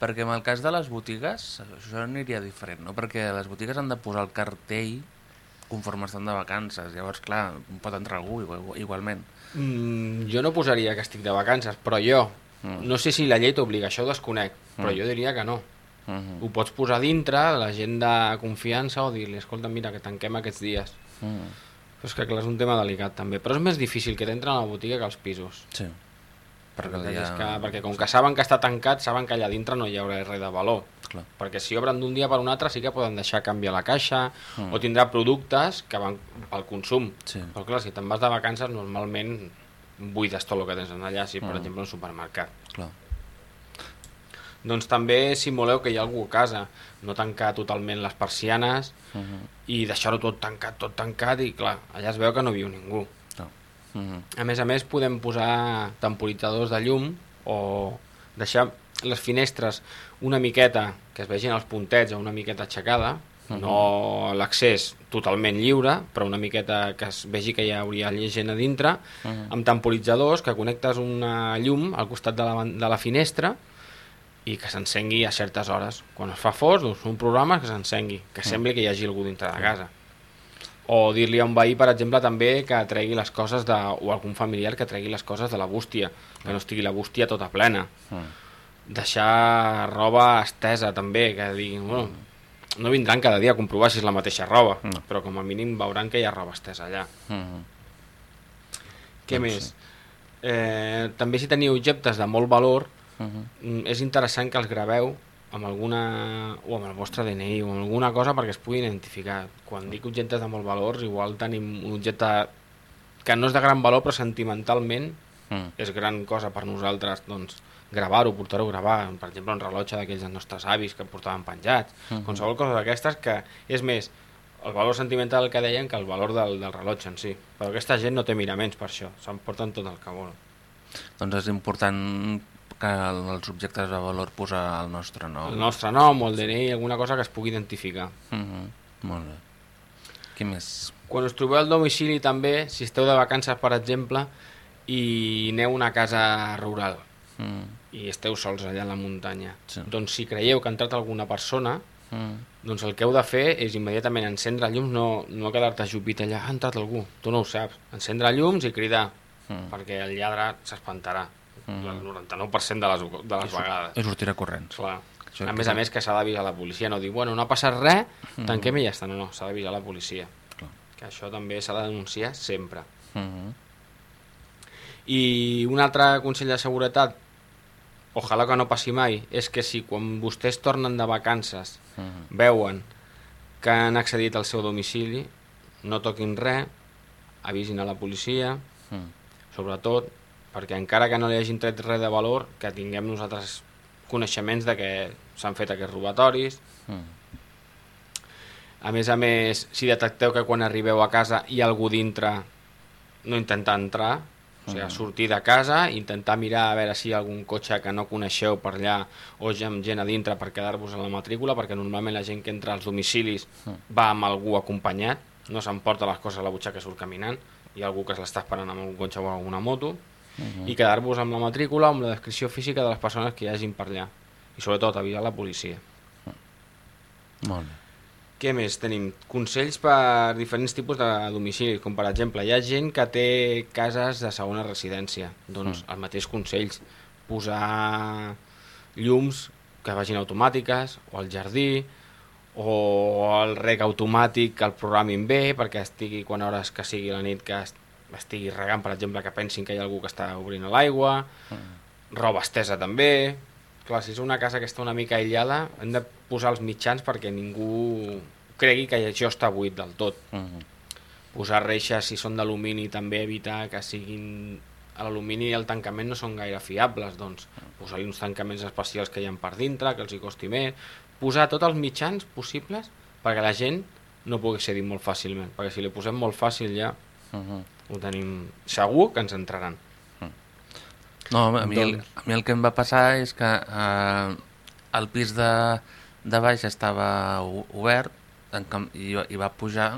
Perquè en el cas de les botigues, això aniria diferent, no? Perquè les botigues han de posar el cartell conforme estan de vacances. Llavors, clar, pot entrar algú igual, igualment. Mm, jo no posaria que estic de vacances, però jo, Mm. no sé si la llei t'obliga, això ho desconec, però Mm. jo diria que no. Uh -huh. Ho pots posar dintre, la gent de confiança, o dir-li, escolta, mira, que tanquem aquests dies. Uh -huh. Però és que clar, és un tema delicat també, però és més difícil que t'entren a la botiga que als pisos. Sí. Perquè, ja... que, perquè com que saben que està tancat, saben que allà dintre no hi haurà res de valor. Clar. Perquè si obren d'un dia per un altre sí que poden deixar canviar la caixa Mm. o tindrà productes que van pel consum. Sí. Però clar, si te'n vas de vacances normalment buides tot el que tens en allà, si per Mm. exemple un supermercat. Doncs també simuleu que hi ha algú a casa, no tancar totalment les persianes Uh -huh. i deixar-ho tot tancat, tot tancat i clar, allà es veu que no viu ningú. No. Uh -huh. A més a més podem posar temporitzadors de llum o deixar les finestres una miqueta, que es vegin els puntets o una miqueta aixecada, Mhm. no l'accés totalment lliure, però una miqueta que es vegi que hi hauria gent a dintre, Mhm. amb temporitzadors que connectes una llum al costat de la, de la finestra i que s'encengui a certes hores. Quan es fa fos, doncs un programa que s'encengui, que sembli que hi hagi algú dintre de casa. O dir-li a un veí, per exemple, també que tregui les coses de... o algun familiar que tregui les coses de la bústia, que no estigui la bústia tota plena. -huh. Deixar roba estesa també, que diguin, bueno, no vindran cada dia a comprovar si és la mateixa roba, No. però com a mínim veuran que hi ha roba estesa allà. Uh -huh. Què Doncs més? sí. Eh, també si teniu objectes de molt valor, Uh -huh. mm, és interessant que els graveu amb alguna, o amb el vostre DNI o amb alguna cosa perquè es puguin identificar. Quan dic objectes de molt valors, igual tenim un objecte que no és de gran valor, però sentimentalment Uh -huh. és gran cosa per nosaltres, doncs gravar-ho, portar-ho a gravar, per exemple un rellotge d'aquells dels nostres avis que portaven penjats, Mhm. qualsevol cosa d'aquestes que és més el valor sentimental que deien que el valor del, del rellotge en si. Però aquesta gent no té miraments per això, s'emporten tot el que volen. Doncs és important que els objectes de valor posar el nostre nom. El nostre nom o el DNI, alguna cosa que es pugui identificar. Uh -huh. Molt bé. Què més? Quan us trobeu al domicili també, si esteu de vacances, per exemple, i aneu a una casa rural Uh -huh. i esteu sols allà a la muntanya, Sí. doncs si creieu que ha entrat alguna persona, Uh -huh. doncs el que heu de fer és immediatament encendre llums, no, no quedar-te ajupit allà, ha entrat algú, tu no ho saps. Encendre llums i cridar, mm. perquè el lladre s'espantarà mm. el 99% de les, de les vegades. I sortirà corrents. Clar. A més a més que s'ha d'avisar la policia, no dir, bueno, no ha passat res, mm. tanquem i ja està. No, no, s'ha d'avisar la policia. Clar. Que això també s'ha de denunciar sempre. Mm -hmm. I un altre consell de seguretat, ojalà que no passi mai, és que si quan vostès tornen de vacances mm -hmm. veuen que han accedit al seu domicili, no toquin res, avisin a la policia, mm. sobretot perquè encara que no li hagin tret res de valor, que tinguem nosaltres coneixements de que s'han fet aquests robatoris. Mm. A més a més, si detecteu que quan arribeu a casa hi ha algú dintre, no intentar entrar, o sigui, mm. sortir de casa, intentar mirar a veure si hi ha algun cotxe que no coneixeu per allà o amb gent a dintre per quedar-vos a la matrícula, perquè normalment la gent que entra als domicilis mm. va amb algú acompanyat, no s'emporta les coses a la butxaca que surt caminant, hi ha algú que l'està esperant amb un cotxe o alguna moto, uh -huh. i quedar-vos amb la matrícula amb la descripció física de les persones que hi hagin per allà i sobretot avisar la policia uh -huh. molt bé què més tenim? Consells per diferents tipus de domicili, com per exemple, hi ha gent que té cases de segona residència, doncs mm. els mateixos consells, posar llums que vagin automàtiques, o al jardí, o el rec automàtic que el programin bé perquè estigui quan hores que sigui la nit que estigui regant, per exemple, que pensin que hi ha algú que està obrint l'aigua, mm. roba estesa també... Clar, si és una casa que està una mica aïllada, hem de posar els mitjans perquè ningú cregui que això està buit del tot. Mm. Posar reixes, si són d'alumini, també evitar que siguin... L'alumini i el tancament no són gaire fiables, doncs posar-hi uns tancaments especials que hi ha per dintre, que els hi costi més, posar tots els mitjans possibles perquè la gent no pugui accedir molt fàcilment, perquè si li posem molt fàcil ja uh -huh ho tenim segur que ens entraran. No, a mi, doncs... el, a mi el que em va passar és que eh, el pis de, de baix estava obert en, i, i va pujar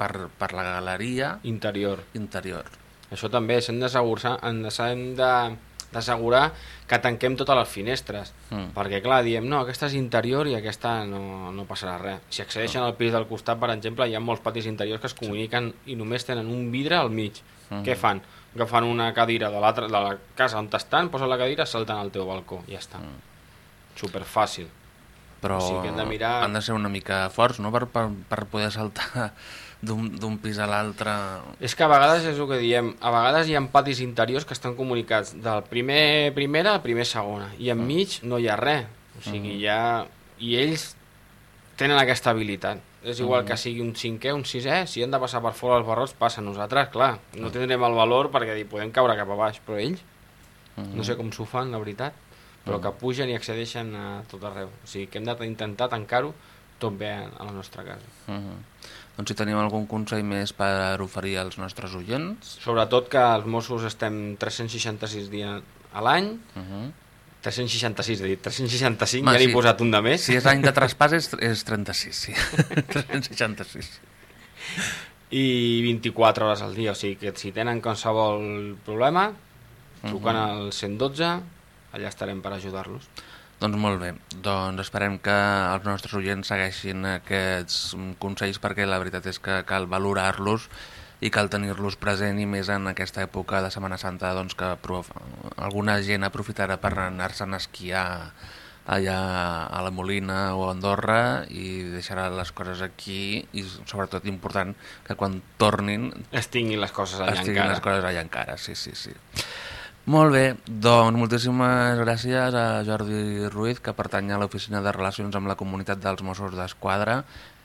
per, per la galeria interior. interior. Això també s'hem d'assegurar hem de d'assegurar que tanquem totes les finestres mm. perquè clar, diem, no, aquesta és interior i aquesta no, no passarà res si accedeixen no. al pis del costat, per exemple hi ha molts patis interiors que es comuniquen sí. i només tenen un vidre al mig, mm. què fan? agafen una cadira de, de la casa on estan, posen la cadira, salten al teu balcó ja està, mm. super fàcil però o sigui de mirar... han de ser una mica forts no? per, per, per poder saltar d'un pis a l'altre... És que a vegades és el que diem, a vegades hi ha patis interiors que estan comunicats del primer primera al primer segona, i enmig no hi ha res, o sigui, -huh. ha... i ells tenen aquesta habilitat. És igual -huh. que sigui un cinquè, un sisè, si han de passar per fora els barrots, passa nosaltres, clar, no tindrem el valor perquè dir, podem caure cap a baix, però ells, -huh. no sé com s'ho fan, la veritat, però que pugen i accedeixen a tot arreu. O sigui, que hem d'intentar tancar-ho tot bé a la nostra casa. Uh -huh. Doncs si tenim algun consell més per oferir als nostres oients. Sobretot que els Mossos estem 366 dies a l'any, uh -huh. 366, he dit, 365, Ma, ja n'he sí. posat un de més. Si és any de traspàs és, (laughs) és 36, sí. (laughs) 366. I 24 hores al dia, o sigui que si tenen qualsevol problema, truquen uh -huh. al 112, allà estarem per ajudar-los. Doncs molt bé, doncs esperem que els nostres oients segueixin aquests consells perquè la veritat és que cal valorar-los i cal tenir-los present i més en aquesta època de Setmana Santa doncs que alguna gent aprofitarà per anar-se'n a esquiar allà a la Molina o a Andorra i deixarà les coses aquí i sobretot important que quan tornin es tinguin les coses allà es encara. les coses allà encara, sí, sí, sí. Molt bé, doncs moltíssimes gràcies a Jordi Ruiz, que pertany a l'Oficina de Relacions amb la Comunitat dels Mossos d'Esquadra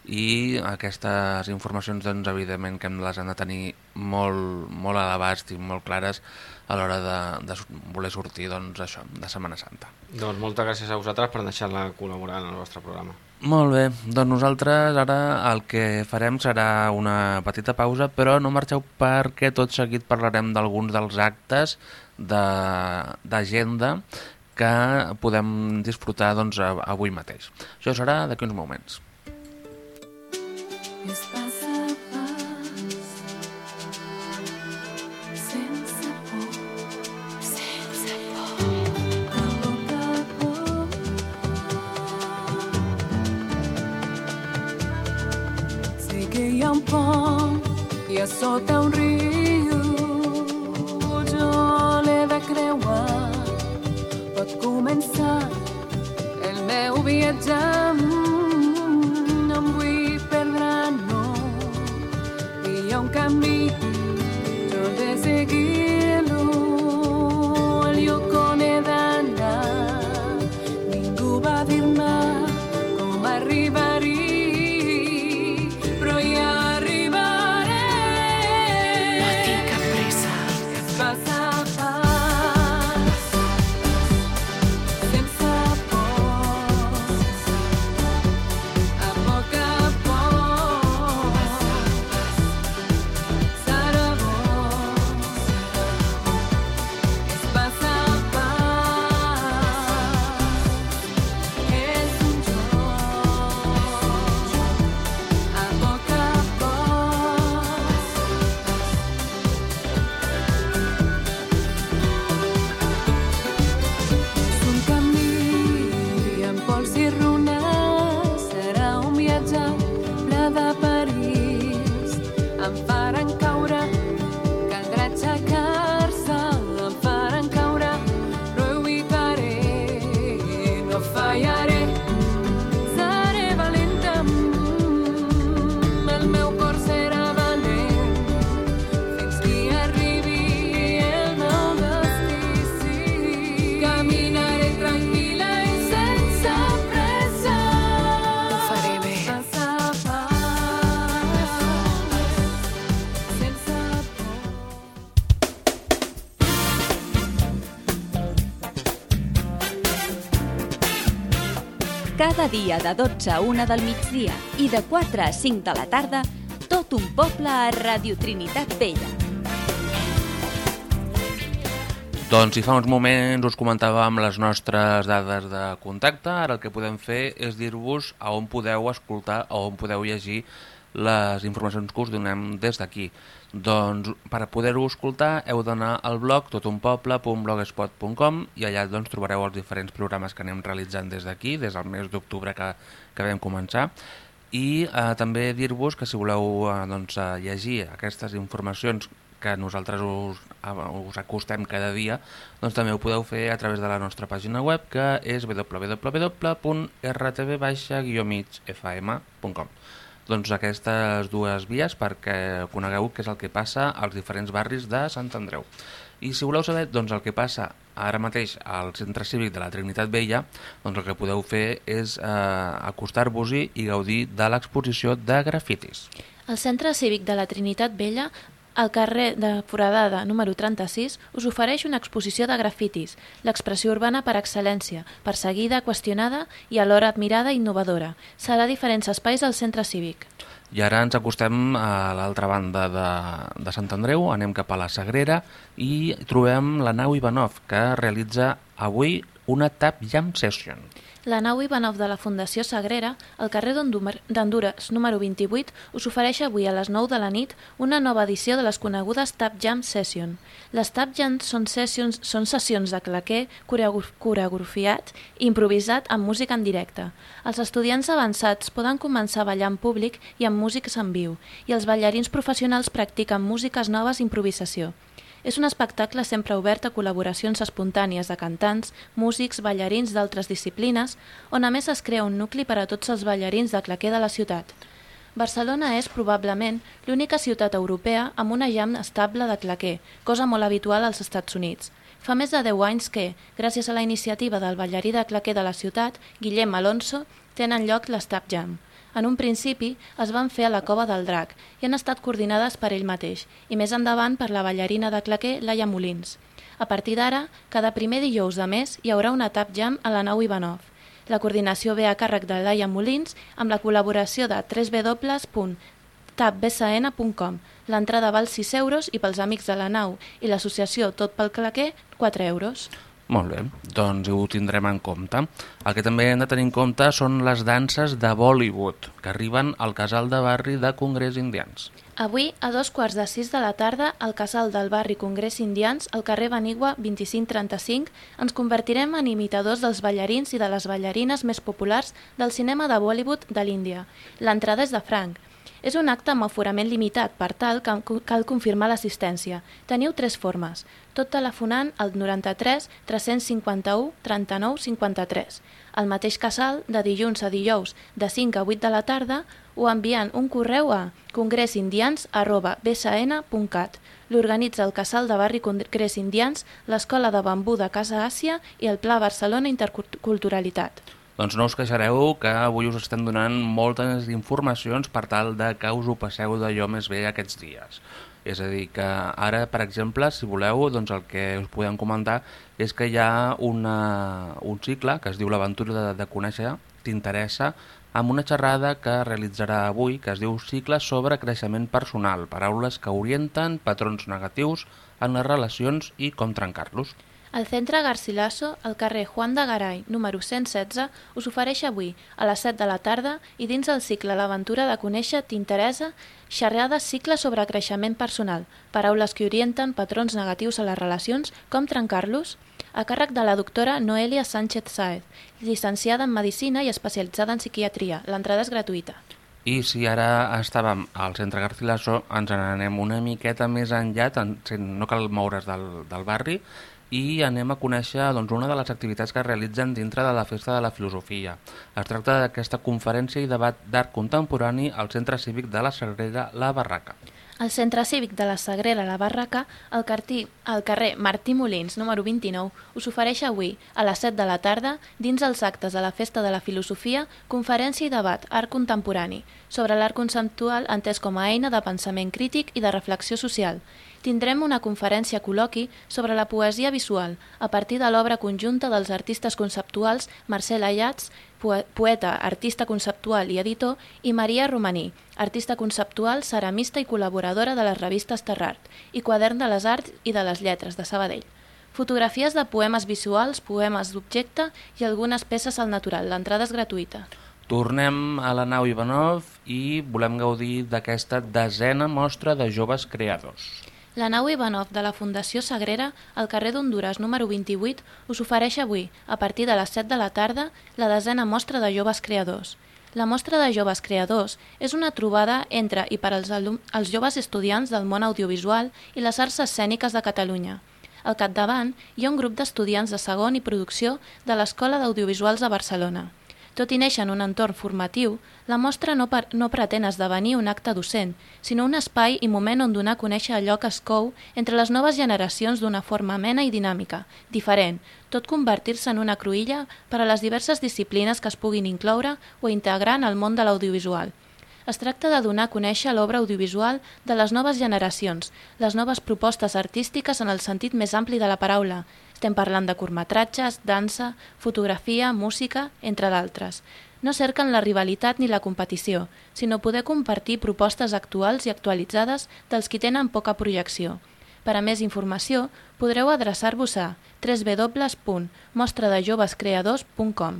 i aquestes informacions, doncs, evidentment, que les han de tenir molt, molt a l'abast i molt clares a l'hora de, de voler sortir, doncs, això, de Setmana Santa. Doncs moltes gràcies a vosaltres per deixar-la col·laborar en el vostre programa. Molt bé, doncs nosaltres ara el que farem serà una petita pausa, però no marxeu perquè tot seguit parlarem d'alguns dels actes d'agenda que podem disfrutar doncs, avui mateix. Això serà d'aquí uns moments. Un i sota un riu down. Dia de 12 a 1 del migdia i de 4 a 5 de la tarda, tot un poble a Radio Trinitat Vella. Doncs si fa uns moments us comentàvem les nostres dades de contacte, ara el que podem fer és dir-vos a on podeu escoltar o on podeu llegir les informacions que us donem des d'aquí. Doncs per poder-ho escoltar heu d'anar al blog totunpoble.blogspot.com i allà doncs, trobareu els diferents programes que anem realitzant des d'aquí, des del mes d'octubre que, que vam començar. I eh, també dir-vos que si voleu eh, doncs, eh, llegir aquestes informacions que nosaltres us, us acostem cada dia, doncs també ho podeu fer a través de la nostra pàgina web, que és www.rtv-migfm.com doncs aquestes dues vies perquè conegueu què és el que passa als diferents barris de Sant Andreu. I si voleu saber doncs, el que passa ara mateix al Centre Cívic de la Trinitat Vella, doncs el que podeu fer és eh, acostar-vos-hi i gaudir de l'exposició de grafitis. El Centre Cívic de la Trinitat Vella al carrer de Foradada, número 36, us ofereix una exposició de grafitis, l'expressió urbana per excel·lència, perseguida, qüestionada i alhora admirada i innovadora. Serà a diferents espais al centre cívic. I ara ens acostem a l'altra banda de, de Sant Andreu, anem cap a la Sagrera i trobem la nau Ivanov, que realitza avui una Tap Jam Session. La nau Ivanov de la Fundació Sagrera, al carrer d'Honduras número 28, us ofereix avui a les 9 de la nit una nova edició de les conegudes Tap Jam Session. Les Tap Jam són, sessions, són sessions de claquer coreografiat i improvisat amb música en directe. Els estudiants avançats poden començar a ballar en públic i amb músics en viu, i els ballarins professionals practiquen músiques noves i improvisació. És un espectacle sempre obert a col·laboracions espontànies de cantants, músics, ballarins d'altres disciplines, on a més es crea un nucli per a tots els ballarins de claquer de la ciutat. Barcelona és, probablement, l'única ciutat europea amb una jam estable de claquer, cosa molt habitual als Estats Units. Fa més de 10 anys que, gràcies a la iniciativa del ballarí de claquer de la ciutat, Guillem Alonso, tenen lloc l'Estab Jam. En un principi es van fer a la Cova del Drac i han estat coordinades per ell mateix i més endavant per la ballarina de claquer Laia Molins. A partir d'ara, cada primer dijous de mes hi haurà una tap jam a la nau Ivanov. La coordinació ve a càrrec de Laia Molins amb la col·laboració de www.tapbsn.com. L'entrada val 6 euros i pels amics de la nau i l'associació Tot pel Claquer 4 euros. Molt bé, doncs ho tindrem en compte. El que també hem de tenir en compte són les danses de Bollywood, que arriben al casal de barri de Congrés Indians. Avui, a dos quarts de sis de la tarda, al casal del barri Congrés Indians, al carrer Benigua 2535, ens convertirem en imitadors dels ballarins i de les ballarines més populars del cinema de Bollywood de l'Índia. L'entrada és de franc. És un acte amb aforament limitat, per tal que cal confirmar l'assistència. Teniu tres formes, tot telefonant al 93 351 39 53, al mateix casal de dilluns a dijous de 5 a 8 de la tarda o enviant un correu a congressindians.bsn.cat. L'organitza el Casal de Barri Congrés Indians, l'Escola de Bambú de Casa Àsia i el Pla Barcelona Interculturalitat. Doncs no us queixareu que avui us estem donant moltes informacions per tal de que us ho passeu d'allò més bé aquests dies. És a dir, que ara, per exemple, si voleu, doncs el que us podem comentar és que hi ha una, un cicle que es diu l'aventura de, de conèixer, t'interessa, amb una xerrada que realitzarà avui, que es diu Cicle sobre creixement personal, paraules que orienten patrons negatius en les relacions i com trencar-los. El Centre Garcilaso, al carrer Juan de Garay, número 116, us ofereix avui, a les 7 de la tarda, i dins el cicle L'aventura de conèixer t'interessa, xerrada cicle sobre creixement personal, paraules que orienten patrons negatius a les relacions, com trencar-los, a càrrec de la doctora Noelia Sánchez Saez, llicenciada en Medicina i especialitzada en Psiquiatria. L'entrada és gratuïta. I si ara estàvem al centre Garcilaso, ens n'anem una miqueta més enllà, no cal moure's del, del barri, i anem a conèixer doncs, una de les activitats que es realitzen dintre de la Festa de la Filosofia. Es tracta d'aquesta conferència i debat d'art contemporani al Centre Cívic de la Sagrera La Barraca. El Centre Cívic de la Sagrera La Barraca, al, carrer Martí Molins, número 29, us ofereix avui, a les 7 de la tarda, dins els actes de la Festa de la Filosofia, conferència i debat art contemporani sobre l'art conceptual entès com a eina de pensament crític i de reflexió social tindrem una conferència col·loqui sobre la poesia visual a partir de l'obra conjunta dels artistes conceptuals Marcel Ayats, poeta, artista conceptual i editor, i Maria Romaní, artista conceptual, ceramista i col·laboradora de les revistes Terrart i quadern de les arts i de les lletres de Sabadell. Fotografies de poemes visuals, poemes d'objecte i algunes peces al natural. L'entrada és gratuïta. Tornem a la nau Ivanov i volem gaudir d'aquesta desena mostra de joves creadors. La nau Ivanov de la Fundació Sagrera, al carrer d'Honduras número 28, us ofereix avui, a partir de les 7 de la tarda, la desena mostra de joves creadors. La mostra de joves creadors és una trobada entre i per als, els joves estudiants del món audiovisual i les arts escèniques de Catalunya. Al capdavant hi ha un grup d'estudiants de segon i producció de l'Escola d'Audiovisuals de Barcelona. Tot i néixer en un entorn formatiu, la mostra no, no pretén esdevenir un acte docent, sinó un espai i moment on donar a conèixer allò que es cou entre les noves generacions d'una forma amena i dinàmica, diferent, tot convertir-se en una cruïlla per a les diverses disciplines que es puguin incloure o integrar en el món de l'audiovisual. Es tracta de donar a conèixer l'obra audiovisual de les noves generacions, les noves propostes artístiques en el sentit més ampli de la paraula, estem parlant de curtmetratges, dansa, fotografia, música, entre d'altres. No cerquen la rivalitat ni la competició, sinó poder compartir propostes actuals i actualitzades dels qui tenen poca projecció. Per a més informació, podreu adreçar-vos a www.mostradejovescreadors.com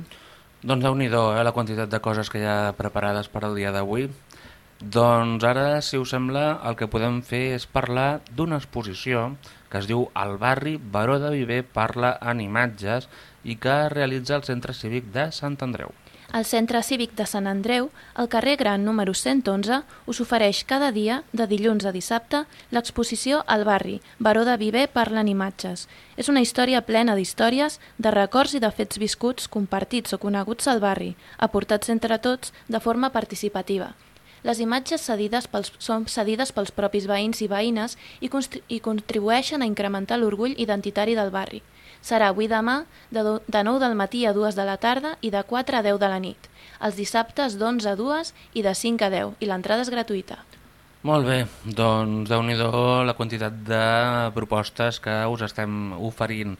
Doncs déu nhi eh, la quantitat de coses que hi ha preparades per al dia d'avui. Doncs ara, si us sembla, el que podem fer és parlar d'una exposició que es diu El barri Baró de Viver parla en imatges i que realitza el Centre Cívic de Sant Andreu. El Centre Cívic de Sant Andreu, al carrer Gran número 111, us ofereix cada dia, de dilluns a dissabte, l'exposició al barri Baró de Viver parla en imatges. És una història plena d'històries, de records i de fets viscuts, compartits o coneguts al barri, aportats entre tots de forma participativa. Les imatges cedides pels, són cedides pels propis veïns i veïnes i, i contribueixen a incrementar l'orgull identitari del barri. Serà avui demà de, de 9 del matí a 2 de la tarda i de 4 a 10 de la nit. Els dissabtes d'11 a 2 i de 5 a 10 i l'entrada és gratuïta. Molt bé, doncs déu nhi la quantitat de propostes que us estem oferint.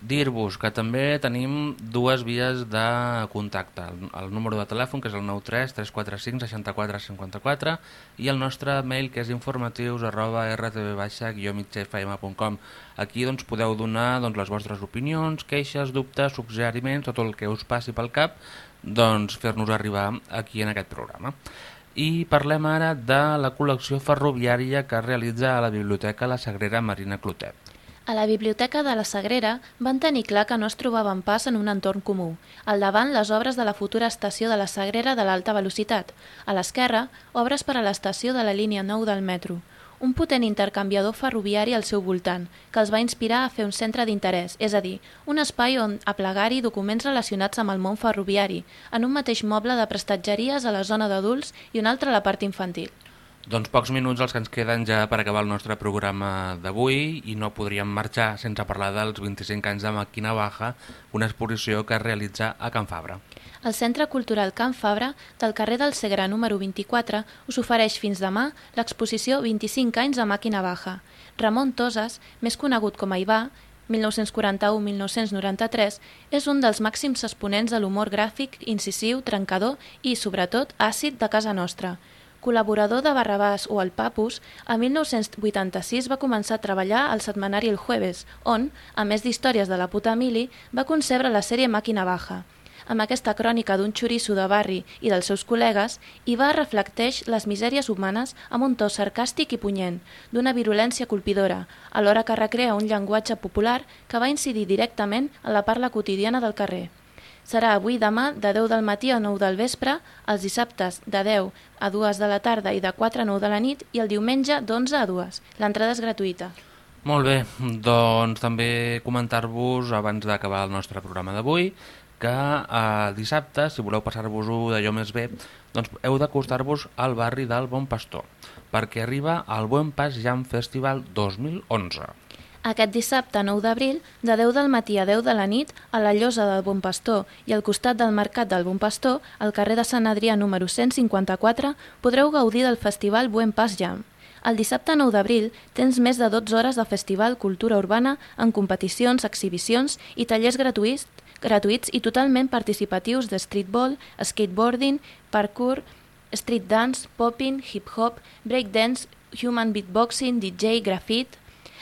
Dir-vos que també tenim dues vies de contacte. El, el número de telèfon, que és el 93 345 64 54 i el nostre mail, que és informatius arroba rtv-migfm.com. Aquí doncs, podeu donar doncs, les vostres opinions, queixes, dubtes, suggeriments, tot el que us passi pel cap, doncs fer-nos arribar aquí en aquest programa. I parlem ara de la col·lecció ferroviària que realitza a la Biblioteca La Sagrera Marina Clotet. A la Biblioteca de la Sagrera van tenir clar que no es trobaven pas en un entorn comú. Al davant, les obres de la futura estació de la Sagrera de l'alta velocitat. A l'esquerra, obres per a l'estació de la línia 9 del metro. Un potent intercanviador ferroviari al seu voltant, que els va inspirar a fer un centre d'interès, és a dir, un espai on aplegar-hi documents relacionats amb el món ferroviari, en un mateix moble de prestatgeries a la zona d'adults i un altre a la part infantil. Doncs pocs minuts els que ens queden ja per acabar el nostre programa d'avui i no podríem marxar sense parlar dels 25 anys de Màquina Baja, una exposició que es realitza a Can Fabra. El Centre Cultural Can Fabra, del carrer del Segre número 24, us ofereix fins demà l'exposició 25 anys de Màquina Baja. Ramon Tosas, més conegut com a Ibà, 1941-1993, és un dels màxims exponents de l'humor gràfic, incisiu, trencador i, sobretot, àcid de casa nostra. Col·laborador de Barrabàs o El Papus, a 1986 va començar a treballar al setmanari El Jueves, on, a més d'històries de la puta mili, va concebre la sèrie Màquina Baja. Amb aquesta crònica d'un xoriço de barri i dels seus col·legues, hi va reflecteix les misèries humanes amb un to sarcàstic i punyent, d'una virulència colpidora, alhora que recrea un llenguatge popular que va incidir directament en la parla quotidiana del carrer. Serà avui demà de 10 del matí a 9 del vespre, els dissabtes de 10 a 2 de la tarda i de 4 a 9 de la nit i el diumenge d'11 a 2. L'entrada és gratuïta. Molt bé, doncs també comentar-vos abans d'acabar el nostre programa d'avui que eh, dissabte, si voleu passar-vos-ho d'allò més bé, doncs heu d'acostar-vos al barri del Bon Pastor, perquè arriba el Buen Pas Jam Festival 2011. Aquest dissabte 9 d'abril, de 10 del matí a 10 de la nit, a la llosa del Bon Pastor i al costat del Mercat del Bon Pastor, al carrer de Sant Adrià número 154, podreu gaudir del festival Buen Pas Jam. El dissabte 9 d'abril tens més de 12 hores de festival Cultura Urbana en competicions, exhibicions i tallers gratuïts, gratuïts i totalment participatius de streetball, skateboarding, parkour, street dance, popping, hip-hop, breakdance, human beatboxing, DJ, grafit...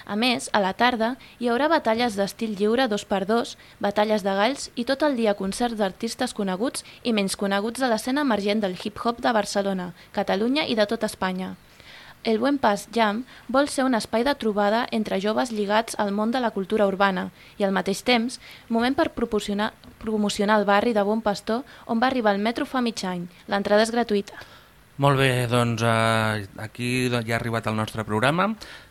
A més, a la tarda hi haurà batalles d'estil lliure 2x2, batalles de galls i tot el dia concerts d'artistes coneguts i menys coneguts de l'escena emergent del hip-hop de Barcelona, Catalunya i de tot Espanya. El Buen Pas Jam vol ser un espai de trobada entre joves lligats al món de la cultura urbana i al mateix temps moment per promocionar el barri de Bon Pastor on va arribar el metro fa mig any. L'entrada és gratuïta. Molt bé, doncs eh, aquí ja ha arribat el nostre programa.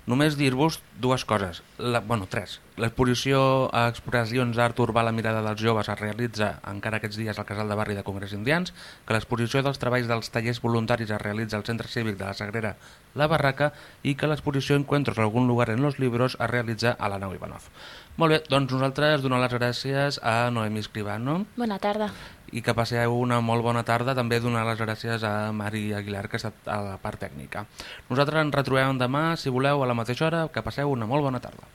Només dir-vos dues coses, la, bueno, tres. L'exposició a expressions d'art urbà a la mirada dels joves es realitza encara aquests dies al Casal de Barri de Congrés Indians, que l'exposició dels treballs dels tallers voluntaris es realitza al Centre Cívic de la Sagrera La Barraca i que l'exposició Encuentros a algun lugar en los libros es realitza a la nau Ivanov. Molt bé, doncs nosaltres donem les gràcies a Noemi Escribano Bona tarda. I que passeu una molt bona tarda. També donar les gràcies a Mari Aguilar, que ha estat a la part tècnica. Nosaltres ens retrobem demà, si voleu, a la mateixa hora. Que passeu una molt bona tarda.